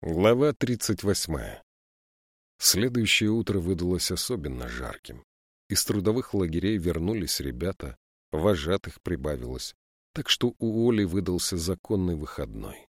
Глава 38. Следующее утро выдалось особенно жарким. Из трудовых лагерей вернулись ребята, вожатых прибавилось, так что у Оли выдался законный выходной.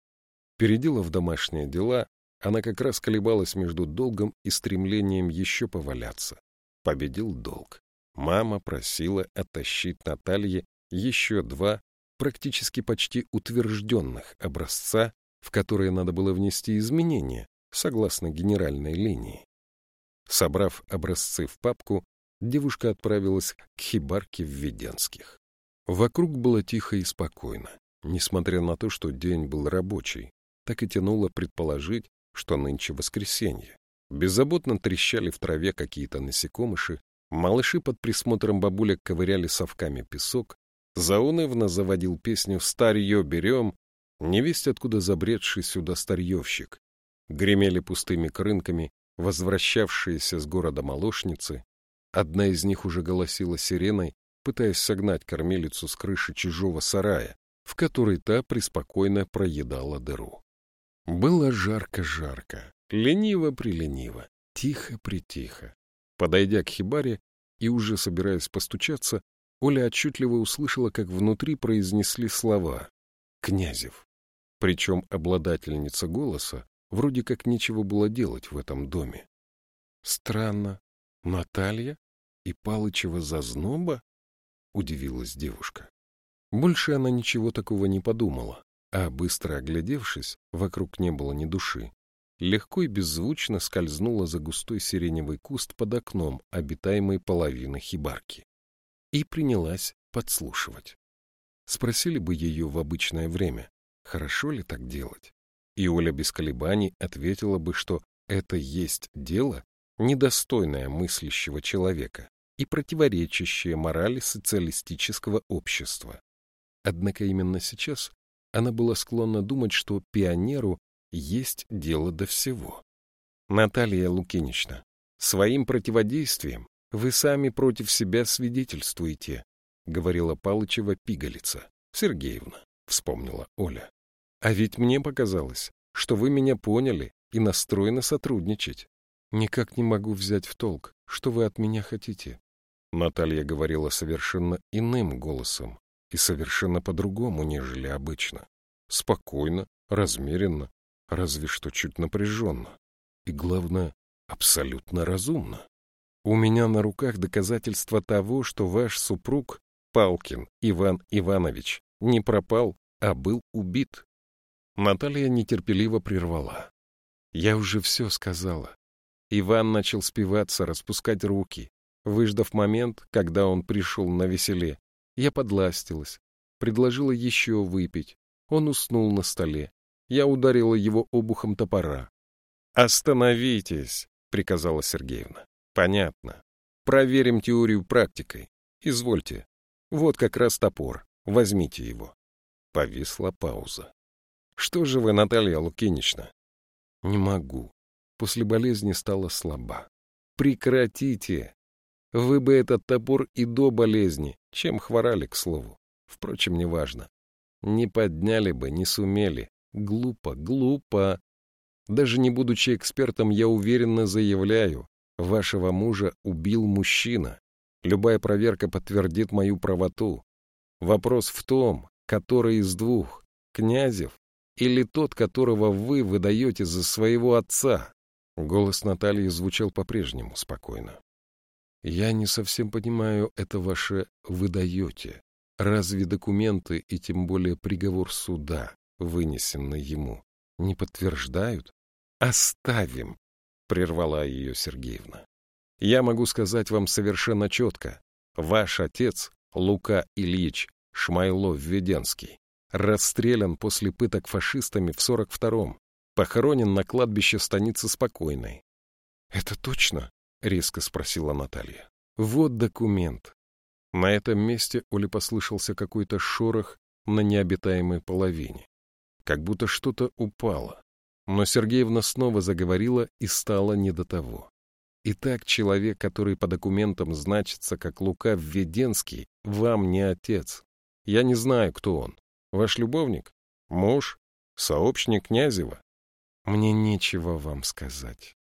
Переделав домашние дела, она как раз колебалась между долгом и стремлением еще поваляться. Победил долг. Мама просила оттащить Наталье еще два практически почти утвержденных образца в которые надо было внести изменения, согласно генеральной линии. Собрав образцы в папку, девушка отправилась к хибарке в Веденских. Вокруг было тихо и спокойно, несмотря на то, что день был рабочий, так и тянуло предположить, что нынче воскресенье. Беззаботно трещали в траве какие-то насекомыши, малыши под присмотром бабулек ковыряли совками песок, заунывно заводил песню «Старье берем», Невесть, откуда забредший сюда старьевщик. Гремели пустыми крынками возвращавшиеся с города молочницы. Одна из них уже голосила сиреной, пытаясь согнать кормилицу с крыши чужого сарая, в который та преспокойно проедала дыру. Было жарко-жарко, лениво-прилениво, тихо-притихо. Подойдя к хибаре и уже собираясь постучаться, Оля отчетливо услышала, как внутри произнесли слова «Князев». Причем обладательница голоса вроде как нечего было делать в этом доме. Странно. Наталья и Палычева зазноба? Удивилась девушка. Больше она ничего такого не подумала, а, быстро оглядевшись, вокруг не было ни души, легко и беззвучно скользнула за густой сиреневый куст под окном обитаемой половины хибарки и принялась подслушивать. Спросили бы ее в обычное время, Хорошо ли так делать? И Оля без колебаний ответила бы, что это есть дело, недостойное мыслящего человека и противоречащее морали социалистического общества. Однако именно сейчас она была склонна думать, что пионеру есть дело до всего. Наталья Лукинична, своим противодействием вы сами против себя свидетельствуете, говорила Палычева пигалица. Сергеевна, вспомнила Оля. А ведь мне показалось, что вы меня поняли и настроены сотрудничать. Никак не могу взять в толк, что вы от меня хотите. Наталья говорила совершенно иным голосом и совершенно по-другому, нежели обычно. Спокойно, размеренно, разве что чуть напряженно. И, главное, абсолютно разумно. У меня на руках доказательства того, что ваш супруг, Палкин Иван Иванович, не пропал, а был убит. Наталья нетерпеливо прервала. Я уже все сказала. Иван начал спиваться, распускать руки. Выждав момент, когда он пришел на веселе, я подластилась, предложила еще выпить. Он уснул на столе. Я ударила его обухом топора. «Остановитесь!» — приказала Сергеевна. «Понятно. Проверим теорию практикой. Извольте. Вот как раз топор. Возьмите его». Повисла пауза. Что же вы, Наталья Лукинична? Не могу. После болезни стала слаба. Прекратите. Вы бы этот топор и до болезни, чем хворали, к слову. Впрочем, неважно. Не подняли бы, не сумели. Глупо, глупо. Даже не будучи экспертом, я уверенно заявляю, вашего мужа убил мужчина. Любая проверка подтвердит мою правоту. Вопрос в том, который из двух, Князев или тот, которого вы выдаете за своего отца?» Голос Натальи звучал по-прежнему спокойно. «Я не совсем понимаю это ваше «выдаете». Разве документы и тем более приговор суда, вынесенный ему, не подтверждают? Оставим!» — прервала ее Сергеевна. «Я могу сказать вам совершенно четко. Ваш отец, Лука Ильич Шмайлов-Веденский, расстрелян после пыток фашистами в 42-м, похоронен на кладбище станицы Спокойной. — Это точно? — резко спросила Наталья. — Вот документ. На этом месте Оле послышался какой-то шорох на необитаемой половине. Как будто что-то упало. Но Сергеевна снова заговорила и стала не до того. Итак, человек, который по документам значится как Лука Введенский, вам не отец. Я не знаю, кто он. Ваш любовник? Муж? Сообщник Князева? Мне нечего вам сказать.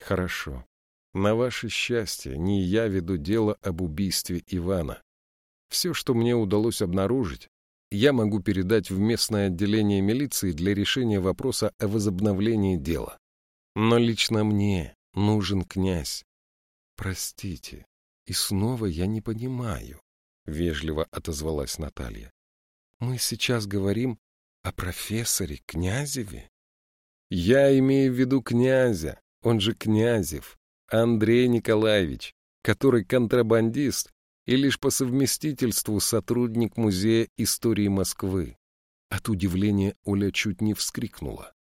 Хорошо. На ваше счастье, не я веду дело об убийстве Ивана. Все, что мне удалось обнаружить, я могу передать в местное отделение милиции для решения вопроса о возобновлении дела. Но лично мне нужен князь. Простите, и снова я не понимаю, — вежливо отозвалась Наталья. Мы сейчас говорим о профессоре Князеве? Я имею в виду князя, он же Князев, Андрей Николаевич, который контрабандист и лишь по совместительству сотрудник Музея истории Москвы. От удивления Оля чуть не вскрикнула,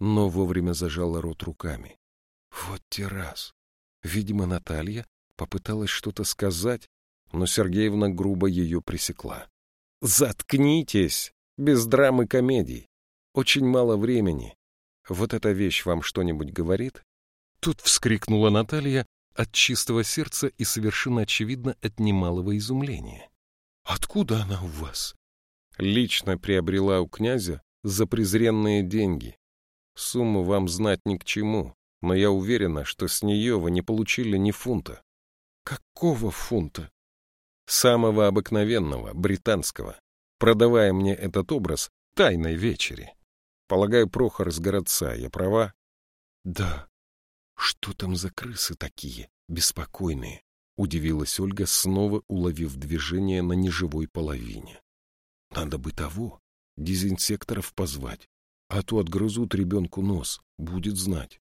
но вовремя зажала рот руками. Вот те раз. Видимо, Наталья попыталась что-то сказать, но Сергеевна грубо ее пресекла. «Заткнитесь! Без драмы комедий. Очень мало времени. Вот эта вещь вам что-нибудь говорит?» Тут вскрикнула Наталья от чистого сердца и совершенно очевидно от немалого изумления. «Откуда она у вас?» «Лично приобрела у князя за презренные деньги. Сумму вам знать ни к чему, но я уверена, что с нее вы не получили ни фунта». «Какого фунта?» «Самого обыкновенного, британского, продавая мне этот образ тайной вечери. Полагаю, Прохор из городца, я права?» «Да», что там за крысы такие, беспокойные? Удивилась Ольга, снова уловив движение на неживой половине. Надо бы того, дезинсекторов позвать, а то отгрызут ребенку нос, будет знать.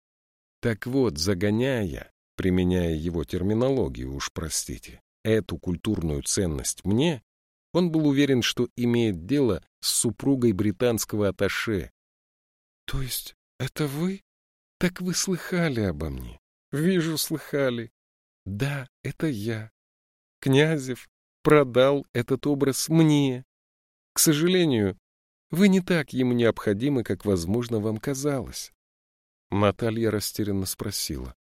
Так вот, загоняя, применяя его терминологию, уж простите, эту культурную ценность мне, он был уверен, что имеет дело с супругой британского аташе. — То есть это вы? Так вы слыхали обо мне? Вижу, слыхали. Да, это я. Князев продал этот образ мне. К сожалению, вы не так ему необходимы, как, возможно, вам казалось. Наталья растерянно спросила.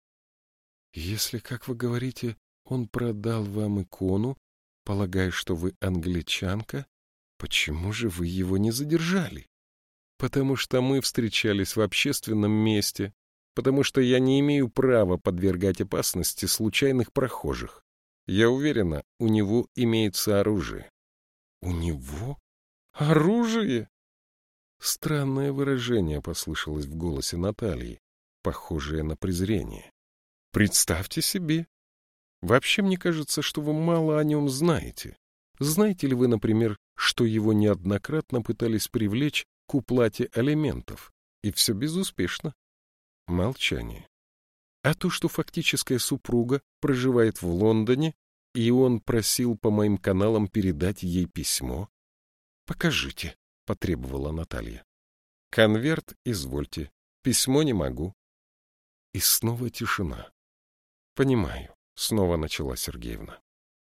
Если, как вы говорите, он продал вам икону, полагая, что вы англичанка, почему же вы его не задержали? Потому что мы встречались в общественном месте, потому что я не имею права подвергать опасности случайных прохожих. Я уверена, у него имеется оружие. У него? Оружие? Странное выражение послышалось в голосе Натальи, похожее на презрение. Представьте себе. Вообще, мне кажется, что вы мало о нем знаете. Знаете ли вы, например, что его неоднократно пытались привлечь к уплате алиментов, и все безуспешно? Молчание. А то, что фактическая супруга проживает в Лондоне, и он просил по моим каналам передать ей письмо? Покажите, потребовала Наталья. Конверт извольте. Письмо не могу. И снова тишина. Понимаю, снова начала Сергеевна.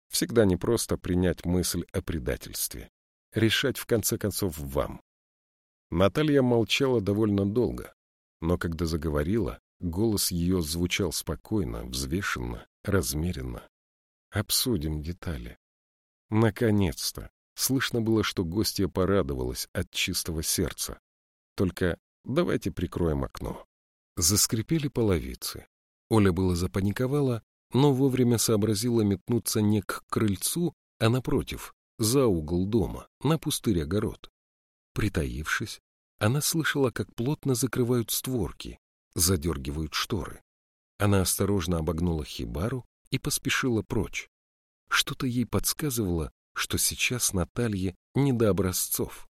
Всегда непросто принять мысль о предательстве. Решать, в конце концов, вам. Наталья молчала довольно долго, но когда заговорила, голос ее звучал спокойно, взвешенно, размеренно. Обсудим детали. Наконец-то! Слышно было, что гостья порадовалась от чистого сердца. Только давайте прикроем окно. Заскрипели половицы. Оля было запаниковала, но вовремя сообразила метнуться не к крыльцу, а напротив, за угол дома, на пустырь огород. Притаившись, она слышала, как плотно закрывают створки, задергивают шторы. Она осторожно обогнула хибару и поспешила прочь. Что-то ей подсказывало, что сейчас Наталье не до образцов.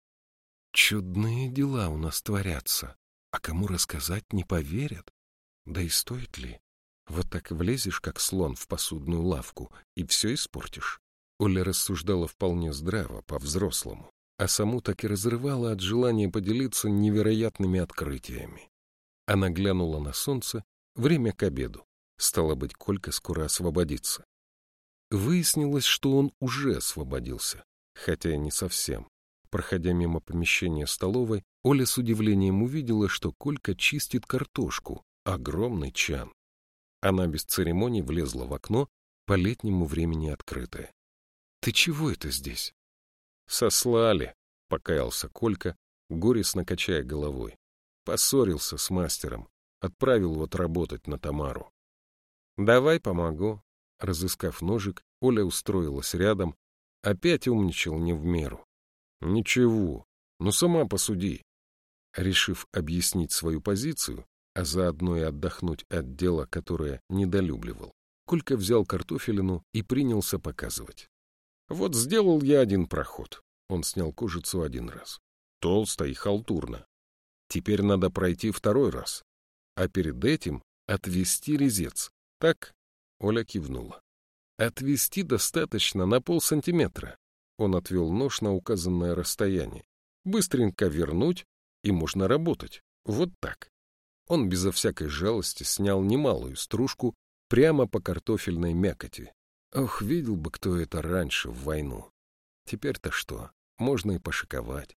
Чудные дела у нас творятся, а кому рассказать не поверят. Да и стоит ли? Вот так влезешь, как слон в посудную лавку, и все испортишь. Оля рассуждала вполне здраво, по-взрослому а саму так и разрывала от желания поделиться невероятными открытиями. Она глянула на солнце, время к обеду. Стало быть, Колька скоро освободится. Выяснилось, что он уже освободился, хотя и не совсем. Проходя мимо помещения столовой, Оля с удивлением увидела, что Колька чистит картошку, огромный чан. Она без церемоний влезла в окно, по летнему времени открытое. — Ты чего это здесь? Сослали, — покаялся Колька, горестно качая головой. Поссорился с мастером. Отправил вот работать на Тамару. «Давай помогу». Разыскав ножик, Оля устроилась рядом. Опять умничал не в меру. «Ничего, ну сама посуди». Решив объяснить свою позицию, а заодно и отдохнуть от дела, которое недолюбливал, Колька взял картофелину и принялся показывать. Вот сделал я один проход. Он снял кожицу один раз. Толсто и халтурно. Теперь надо пройти второй раз. А перед этим отвести резец. Так? Оля кивнула. Отвести достаточно на полсантиметра. Он отвел нож на указанное расстояние. Быстренько вернуть, и можно работать. Вот так. Он безо всякой жалости снял немалую стружку прямо по картофельной мякоти. Ох, видел бы кто это раньше в войну. Теперь-то что, можно и пошиковать.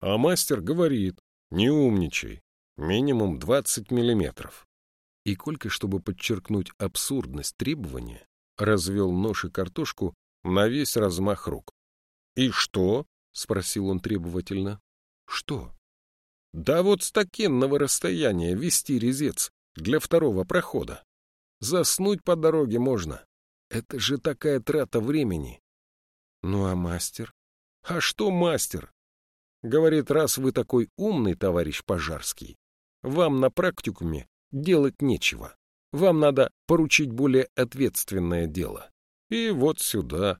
А мастер говорит, не умничай, минимум 20 миллиметров. И Колька, чтобы подчеркнуть абсурдность требования, развел нож и картошку на весь размах рук. — И что? — спросил он требовательно. — Что? — Да вот с такенного расстояния вести резец для второго прохода. Заснуть по дороге можно. Это же такая трата времени. Ну а мастер? А что мастер? Говорит, раз вы такой умный, товарищ Пожарский, вам на практикуме делать нечего. Вам надо поручить более ответственное дело. И вот сюда.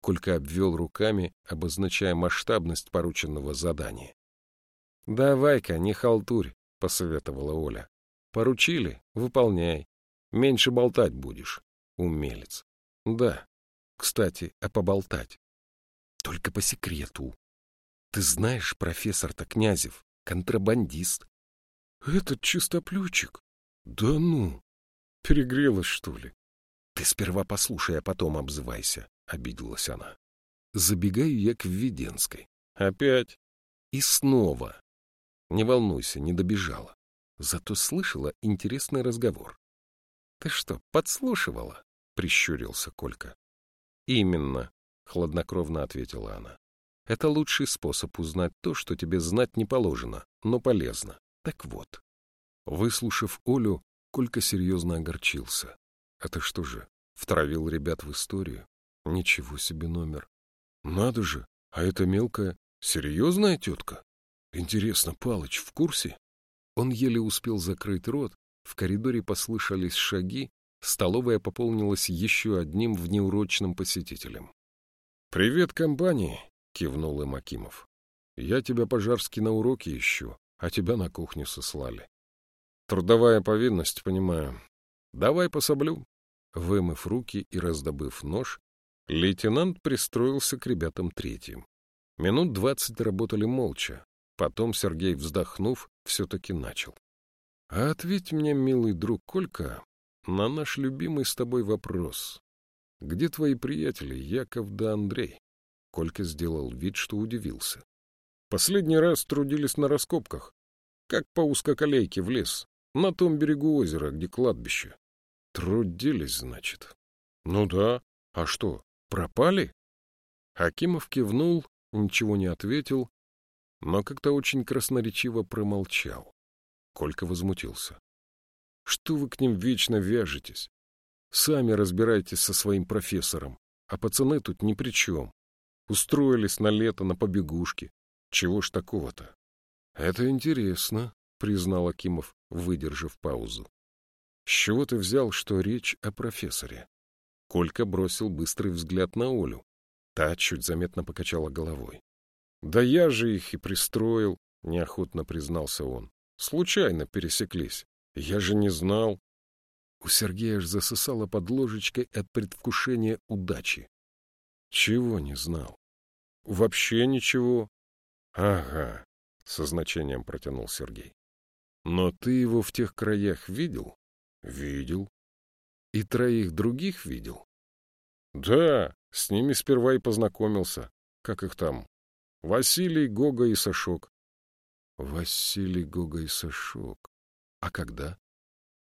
Колька обвел руками, обозначая масштабность порученного задания. — Давай-ка, не халтурь, — посоветовала Оля. — Поручили — выполняй. Меньше болтать будешь, умелец. Да, кстати, а поболтать. Только по секрету. Ты знаешь, профессор-то Князев, контрабандист. Этот чистоплючик? Да ну! Перегрелась, что ли? Ты сперва послушай, а потом обзывайся, — обиделась она. Забегаю я к Введенской. Опять. И снова. Не волнуйся, не добежала. Зато слышала интересный разговор. Ты что, подслушивала? — прищурился Колька. — Именно, — хладнокровно ответила она. — Это лучший способ узнать то, что тебе знать не положено, но полезно. Так вот. Выслушав Олю, Колька серьезно огорчился. А ты что же, втравил ребят в историю? Ничего себе номер. Надо же, а эта мелкая, серьезная тетка? Интересно, Палыч в курсе? Он еле успел закрыть рот, в коридоре послышались шаги, столовая пополнилась еще одним внеурочным посетителем. — Привет, компании! — кивнул им Акимов. — Я тебя, Пожарский, на уроке ищу, а тебя на кухню сослали. Трудовая повинность, понимаю. Давай пособлю. Вымыв руки и раздобыв нож, лейтенант пристроился к ребятам третьим. Минут двадцать работали молча. Потом Сергей, вздохнув, все-таки начал. А ответь мне, милый друг Колька, на наш любимый с тобой вопрос. Где твои приятели, Яков да Андрей? Колька сделал вид, что удивился. Последний раз трудились на раскопках, как по узкоколейке в лес, на том берегу озера, где кладбище. Трудились, значит. Ну да. А что, пропали? Акимов кивнул, ничего не ответил, но как-то очень красноречиво промолчал. Колька возмутился. — Что вы к ним вечно вяжетесь? Сами разбирайтесь со своим профессором, а пацаны тут ни при чем. Устроились на лето на побегушки. Чего ж такого-то? — Это интересно, — признал Акимов, выдержав паузу. — С чего ты взял, что речь о профессоре? Колька бросил быстрый взгляд на Олю. Та чуть заметно покачала головой. — Да я же их и пристроил, — неохотно признался он. Случайно пересеклись. Я же не знал. У Сергея аж засосало под ложечкой от предвкушения удачи. Чего не знал? Вообще ничего. Ага, со значением протянул Сергей. Но ты его в тех краях видел? Видел. И троих других видел? Да, с ними сперва и познакомился. Как их там? Василий, Гога и Сашок. Василий Гога и Сашок. А когда?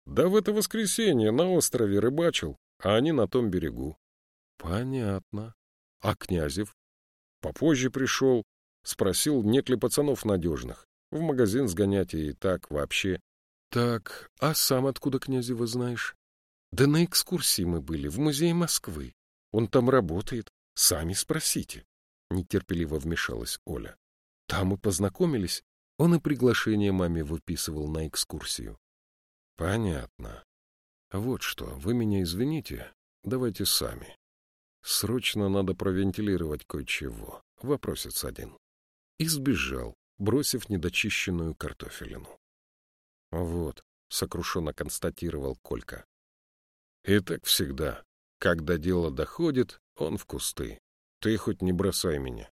Да в это воскресенье на острове рыбачил, а они на том берегу. Понятно. А Князев? Попозже пришел, спросил, нет ли пацанов надежных. В магазин сгонять и так вообще. Так, а сам откуда князева знаешь? Да на экскурсии мы были, в музее Москвы. Он там работает. Сами спросите. Нетерпеливо вмешалась Оля. Там и познакомились. Он и приглашение маме выписывал на экскурсию. Понятно. Вот что, вы меня извините, давайте сами. Срочно надо провентилировать кое-чего. Вопросец один. И сбежал, бросив недочищенную картофелину. Вот, сокрушенно констатировал Колька. И так всегда. Когда дело доходит, он в кусты. Ты хоть не бросай меня.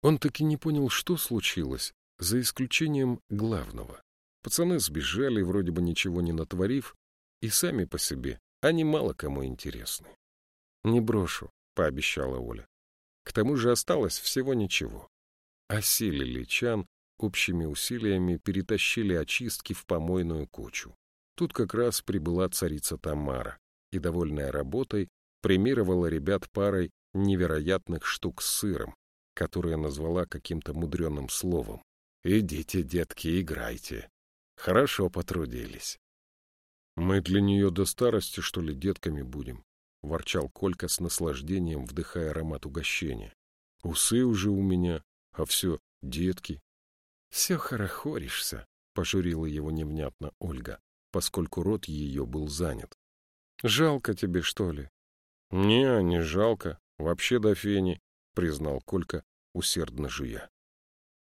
Он таки не понял, что случилось, за исключением главного. Пацаны сбежали, вроде бы ничего не натворив, и сами по себе они мало кому интересны. — Не брошу, — пообещала Оля. К тому же осталось всего ничего. Осилили чан, общими усилиями перетащили очистки в помойную кучу. Тут как раз прибыла царица Тамара и, довольная работой, премировала ребят парой невероятных штук с сыром, которые назвала каким-то мудреным словом. «Идите, детки, играйте. Хорошо потрудились». «Мы для нее до старости, что ли, детками будем?» — ворчал Колька с наслаждением, вдыхая аромат угощения. «Усы уже у меня, а все детки». «Все хорохоришься», — пожурила его невнятно Ольга, поскольку рот ее был занят. «Жалко тебе, что ли?» «Не, не жалко. Вообще до фени», — признал Колька, усердно жуя.